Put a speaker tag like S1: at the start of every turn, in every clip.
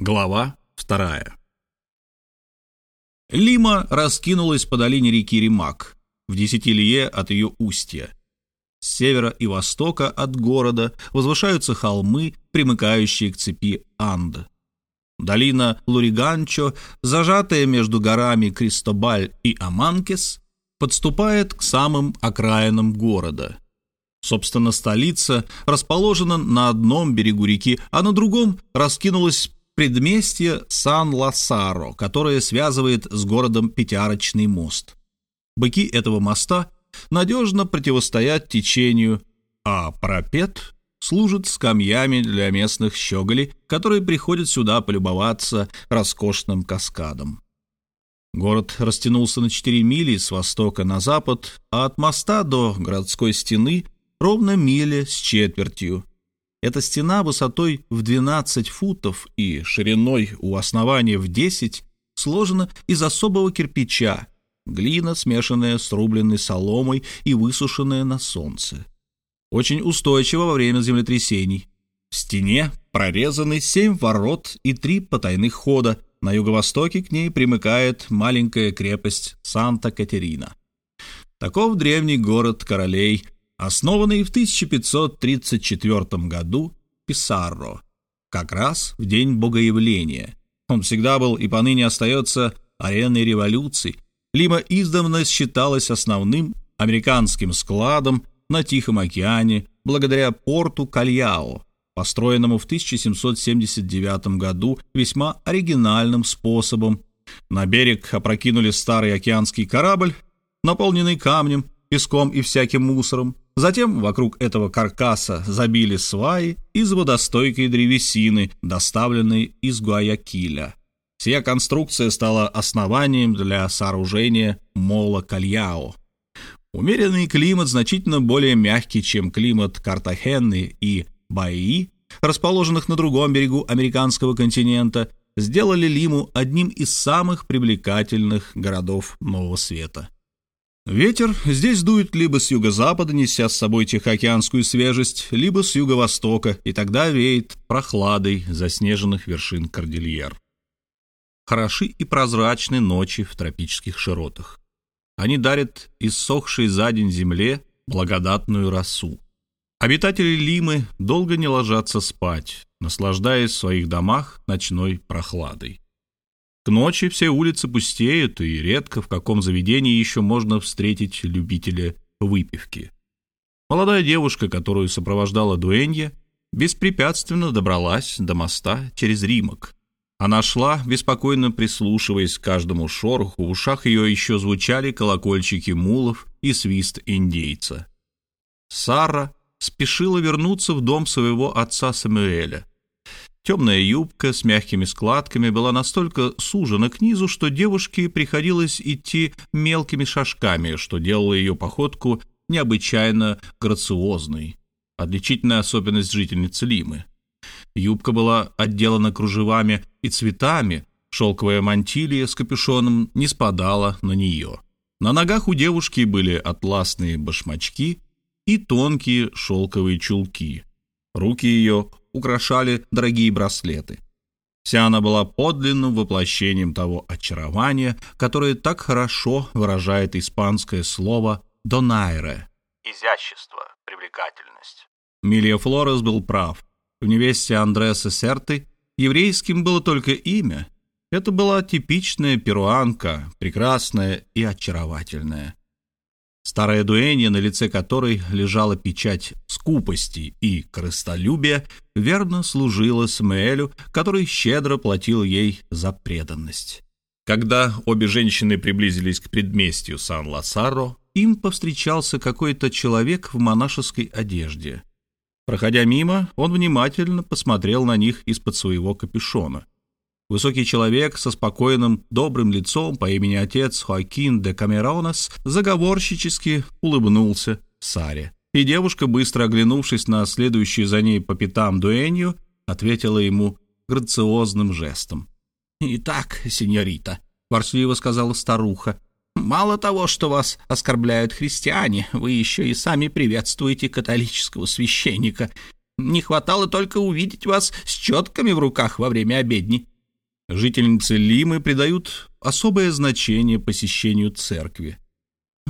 S1: Глава вторая. Лима раскинулась по долине реки Римак, в десяти лие от ее устья. С севера и востока от города возвышаются холмы, примыкающие к цепи Анд. Долина Луриганчо, зажатая между горами Кристобаль и Аманкес, подступает к самым окраинам города. Собственно, столица расположена на одном берегу реки, а на другом раскинулась предместье Сан-Ласаро, которое связывает с городом Пятиарочный мост. Быки этого моста надежно противостоят течению, а парапет служит скамьями для местных щеголей, которые приходят сюда полюбоваться роскошным каскадом. Город растянулся на 4 мили с востока на запад, а от моста до городской стены ровно миля с четвертью, эта стена высотой в 12 футов и шириной у основания в 10 сложена из особого кирпича, глина, смешанная с рубленной соломой и высушенная на солнце. Очень устойчива во время землетрясений. В стене прорезаны семь ворот и три потайных хода. На юго-востоке к ней примыкает маленькая крепость Санта-Катерина. Таков древний город королей – основанный в 1534 году Писарро, как раз в день Богоявления. Он всегда был и поныне остается ареной революции. Лима издавна считалась основным американским складом на Тихом океане благодаря порту Кальяо, построенному в 1779 году весьма оригинальным способом. На берег опрокинули старый океанский корабль, наполненный камнем, песком и всяким мусором, Затем вокруг этого каркаса забили сваи из водостойкой древесины, доставленной из Гуаякиля. Сия конструкция стала основанием для сооружения мола Кальяо. Умеренный климат значительно более мягкий, чем климат Картахены и Баи, расположенных на другом берегу американского континента, сделали Лиму одним из самых привлекательных городов Нового Света. Ветер здесь дует либо с юго-запада, неся с собой тихоокеанскую свежесть, либо с юго-востока, и тогда веет прохладой заснеженных вершин кордильер. Хороши и прозрачны ночи в тропических широтах. Они дарят иссохшей за день земле благодатную росу. Обитатели Лимы долго не ложатся спать, наслаждаясь в своих домах ночной прохладой. К ночи все улицы пустеют, и редко в каком заведении еще можно встретить любителя выпивки. Молодая девушка, которую сопровождала Дуэнья, беспрепятственно добралась до моста через Римок. Она шла, беспокойно прислушиваясь к каждому шороху, в ушах ее еще звучали колокольчики мулов и свист индейца. Сара спешила вернуться в дом своего отца Самуэля. Темная юбка с мягкими складками была настолько сужена к низу, что девушке приходилось идти мелкими шажками, что делало ее походку необычайно грациозной. Отличительная особенность жительницы Лимы. Юбка была отделана кружевами и цветами, шелковая мантилья с капюшоном не спадала на нее. На ногах у девушки были атласные башмачки и тонкие шелковые чулки. Руки ее украшали дорогие браслеты. Вся она была подлинным воплощением того очарования, которое так хорошо выражает испанское слово «донайре» — изящество, привлекательность. Милия Флорес был прав. В невесте Андреса Серты еврейским было только имя. Это была типичная перуанка, прекрасная и очаровательная. Старая дуэнья, на лице которой лежала печать скупости и крыстолюбия, верно служила Смеэлю, который щедро платил ей за преданность. Когда обе женщины приблизились к предместью Сан-Ласаро, им повстречался какой-то человек в монашеской одежде. Проходя мимо, он внимательно посмотрел на них из-под своего капюшона — Высокий человек со спокойным, добрым лицом по имени отец Хоакин де Камеронес заговорщически улыбнулся Саре. И девушка, быстро оглянувшись на следующую за ней по пятам дуэнью, ответила ему грациозным жестом. «Итак, сеньорита», — ворчливо сказала старуха, — «мало того, что вас оскорбляют христиане, вы еще и сами приветствуете католического священника.
S2: Не хватало только увидеть вас с четками в руках во время обедни».
S1: Жительницы Лимы придают особое значение посещению церкви.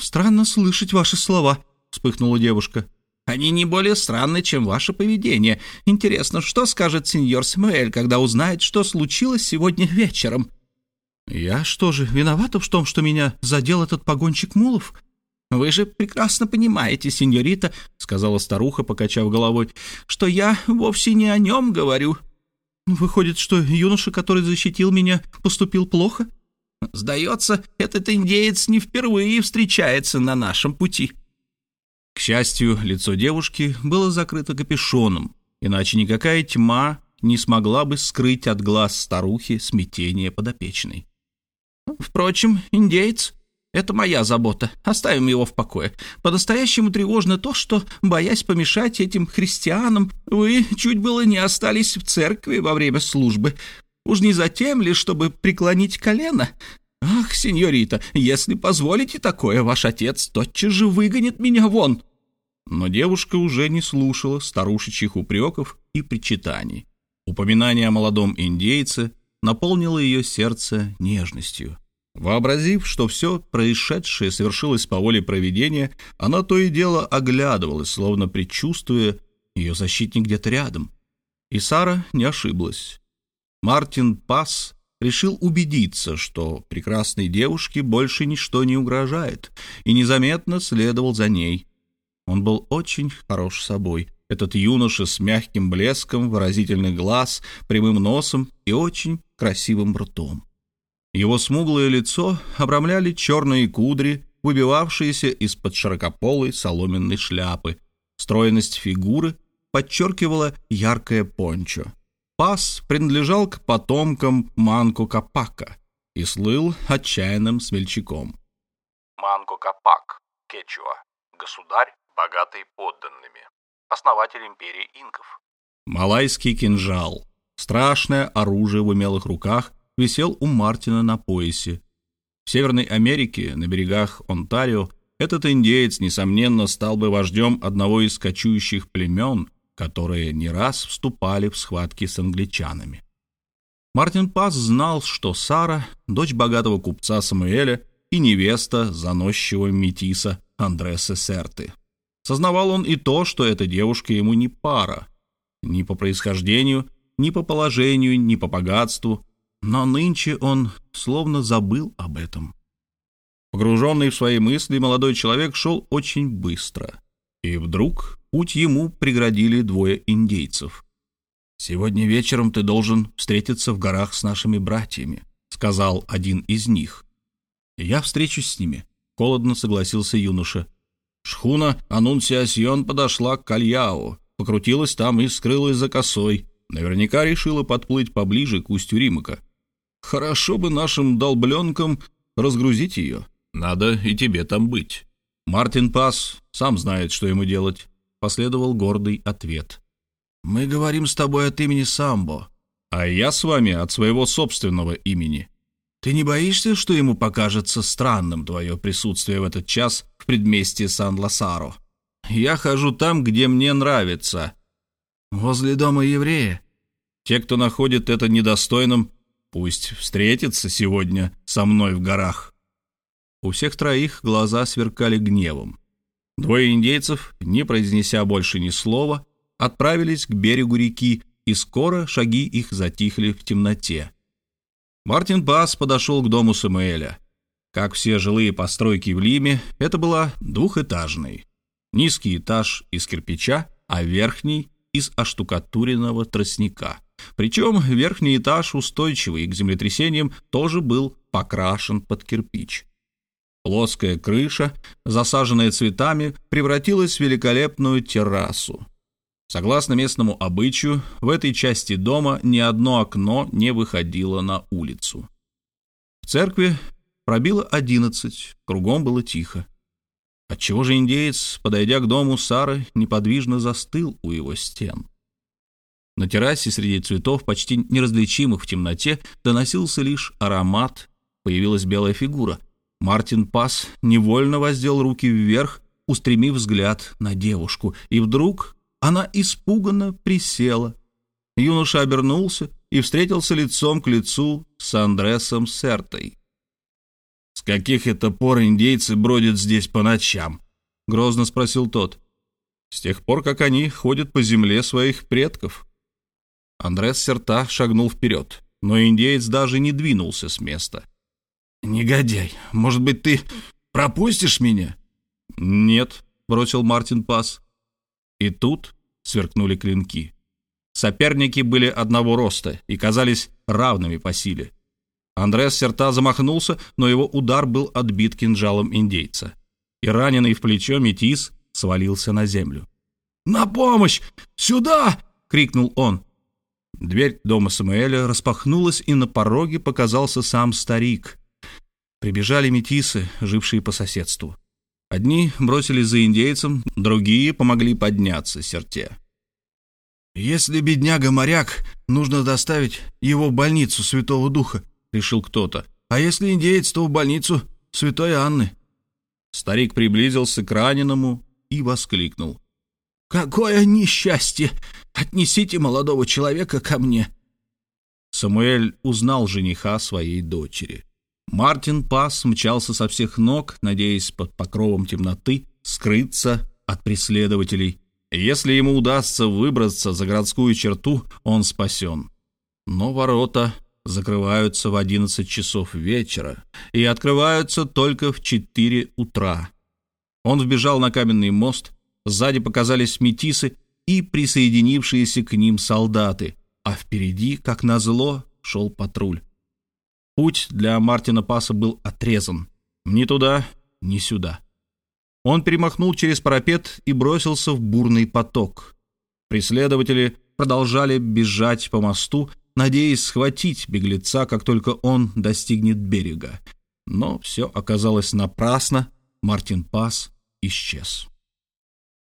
S2: «Странно слышать ваши слова», — вспыхнула девушка. «Они не более странны, чем ваше поведение. Интересно, что скажет сеньор Самуэль, когда узнает, что случилось сегодня вечером?»
S1: «Я что же, виновата в том, что меня задел этот погонщик мулов?»
S2: «Вы же прекрасно понимаете, сеньорита», — сказала старуха, покачав головой, «что я вовсе не о нем говорю».
S1: «Выходит, что юноша, который защитил меня, поступил плохо?»
S2: «Сдается, этот индеец не впервые встречается на нашем пути».
S1: К счастью, лицо девушки было закрыто капюшоном, иначе никакая тьма не смогла бы скрыть от глаз старухи смятение подопечной.
S2: «Впрочем, индеец это моя забота. Оставим его в покое. По-настоящему тревожно то, что, боясь помешать этим христианам, вы чуть было не остались в церкви во время службы. Уж не затем ли, чтобы преклонить колено? Ах, сеньорита, если позволите такое, ваш отец тотчас же выгонит меня вон».
S1: Но девушка уже не слушала старушечьих упреков и причитаний. Упоминание о молодом индейце наполнило ее сердце нежностью. Вообразив, что все происшедшее совершилось по воле провидения, она то и дело оглядывалась, словно предчувствуя, ее защитник где-то рядом. И Сара не ошиблась. Мартин Пас решил убедиться, что прекрасной девушке больше ничто не угрожает, и незаметно следовал за ней. Он был очень хорош собой, этот юноша с мягким блеском, выразительный глаз, прямым носом и очень красивым ртом. Его смуглое лицо обрамляли черные кудри, выбивавшиеся из-под широкополой соломенной шляпы. Стройность фигуры подчеркивала яркое пончо. Пас принадлежал к потомкам Манко Капака и слыл отчаянным смельчаком.
S3: Манко Капак, Кечуа, государь, богатый подданными, основатель империи инков.
S1: Малайский кинжал, страшное оружие в умелых руках, висел у Мартина на поясе. В Северной Америке, на берегах Онтарио, этот индеец, несомненно, стал бы вождем одного из кочующих племен, которые не раз вступали в схватки с англичанами. Мартин Пас знал, что Сара — дочь богатого купца Самуэля и невеста заносчивого метиса Андреса Серты. Сознавал он и то, что эта девушка ему не пара, ни по происхождению, ни по положению, ни по богатству, но нынче он словно забыл об этом. Погруженный в свои мысли, молодой человек шел очень быстро. И вдруг путь ему преградили двое индейцев. «Сегодня вечером ты должен встретиться в горах с нашими братьями», — сказал один из них. «Я встречусь с ними», — холодно согласился юноша. Шхуна Анунсиасьон подошла к Кальяо, покрутилась там и скрылась за косой. Наверняка решила подплыть поближе к устью Римака. Хорошо бы нашим долбленкам разгрузить ее. Надо и тебе там быть. Мартин Пас сам знает, что ему делать. Последовал гордый ответ. Мы говорим с тобой от имени Самбо, а я с вами от своего собственного имени. Ты не боишься, что ему покажется странным твое присутствие в этот час в предместье Сан-Лосаро? Я хожу там, где мне нравится. Возле дома еврея. Те, кто находит это недостойным, Пусть встретится сегодня со мной в горах. У всех троих глаза сверкали гневом. Двое индейцев, не произнеся больше ни слова, отправились к берегу реки, и скоро шаги их затихли в темноте. Мартин Бас подошел к дому Самуэля. Как все жилые постройки в Лиме, это была двухэтажной. Низкий этаж из кирпича, а верхний — из оштукатуренного тростника — причем верхний этаж, устойчивый к землетрясениям, тоже был покрашен под кирпич. Плоская крыша, засаженная цветами, превратилась в великолепную террасу. Согласно местному обычаю, в этой части дома ни одно окно не выходило на улицу. В церкви пробило одиннадцать, кругом было тихо. Отчего же индеец, подойдя к дому Сары, неподвижно застыл у его стен? На террасе среди цветов, почти неразличимых в темноте, доносился лишь аромат. Появилась белая фигура. Мартин Пас невольно воздел руки вверх, устремив взгляд на девушку, и вдруг она испуганно присела. Юноша обернулся и встретился лицом к лицу с Андресом Сертой. «С каких это пор индейцы бродят здесь по ночам?» — грозно спросил тот. «С тех пор, как они ходят по земле своих предков». Андрес Серта шагнул вперед, но индеец даже не двинулся с места. «Негодяй, может быть, ты пропустишь меня?» «Нет», — бросил Мартин Пас. И тут сверкнули клинки. Соперники были одного роста и казались равными по силе. Андрес Серта замахнулся, но его удар был отбит кинжалом индейца. И раненый в плечо метис свалился на землю. «На помощь! Сюда!» — крикнул он. Дверь дома Самуэля распахнулась, и на пороге показался сам старик. Прибежали метисы, жившие по соседству. Одни бросились за индейцем, другие помогли подняться серте. «Если бедняга-моряк, нужно доставить его в больницу Святого Духа», — решил кто-то. «А если индеец, то в больницу Святой Анны». Старик приблизился к раненому и воскликнул. «Какое несчастье! Отнесите молодого человека ко мне!» Самуэль узнал жениха своей дочери. Мартин Пас мчался со всех ног, надеясь под покровом темноты скрыться от преследователей. Если ему удастся выбраться за городскую черту, он спасен. Но ворота закрываются в 11 часов вечера и открываются только в 4 утра. Он вбежал на каменный мост, сзади показались метисы и присоединившиеся к ним солдаты, а впереди, как назло, шел патруль. Путь для Мартина Паса был отрезан. Ни туда, ни сюда. Он перемахнул через парапет и бросился в бурный поток. Преследователи продолжали бежать по мосту, надеясь схватить беглеца, как только он достигнет берега. Но все оказалось напрасно, Мартин Пас исчез.